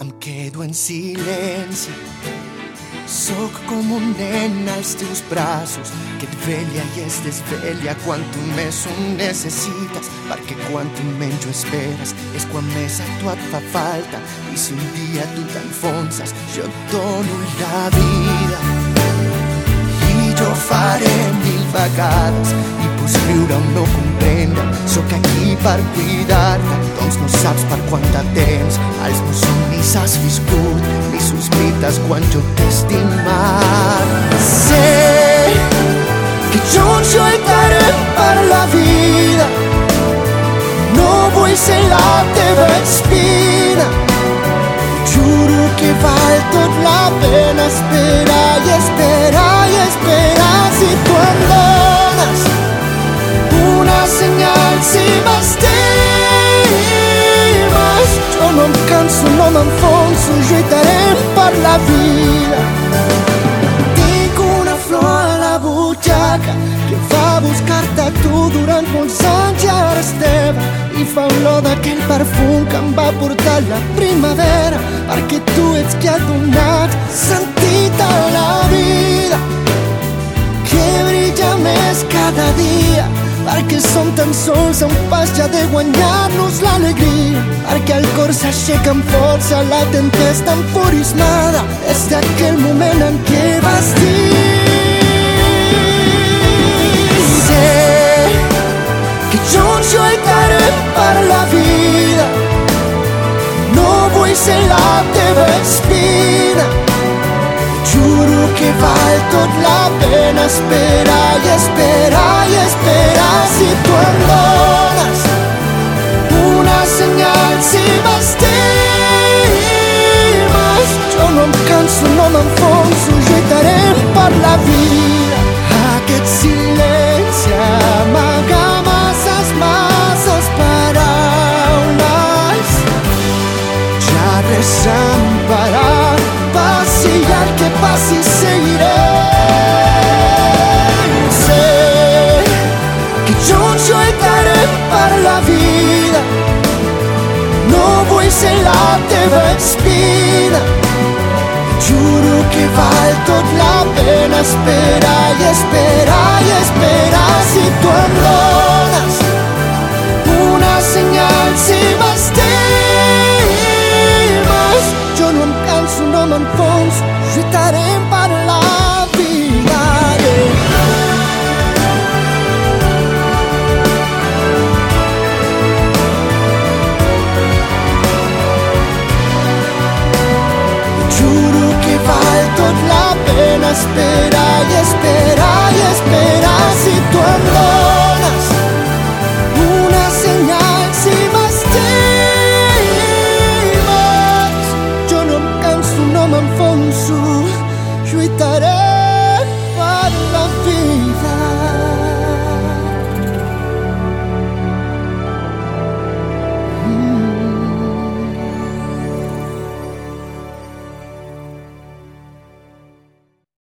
em quedo en silenci. Sóc com un nen als teus braços que et vella i es desvella quan tu més ho necessites perquè quan tu menys ho esperes és quan més a tu et fa falta. I si un dia tu t'enfonses jo et dono la vida. I jo faré mil vegades i pots riure o no comprendre sóc aquí per cuidar-te doncs no saps per quant de temps. Els meus somnis has viscut ni sospites quan jo t'he estimat sé que junts lluitarem per la vida. No vull ser la teva espina. Juro que val tot la pena esperar i esperar no em canso, no m'enfonso lluitarem per la vida tinc una flor a la butxaca que va buscar-te tu durant molts anys i ara és teva i fa olor d'aquell perfum que em va portar la primavera perquè tu ets qui ha donat sentit perquè som tan sols un pas ja de guanyar-nos l'alegria perquè el cor s'aixeca amb força la tempesta enfurismada. Des d'aquell moment en què vas dir sé que junts lluitarem per la vida. No vull ser la teva val tot la pena esperar i esperar i esperar si la vida. No vull ser la teva espina juro que val tot la pena. Esperar i esperar i esperar juro que val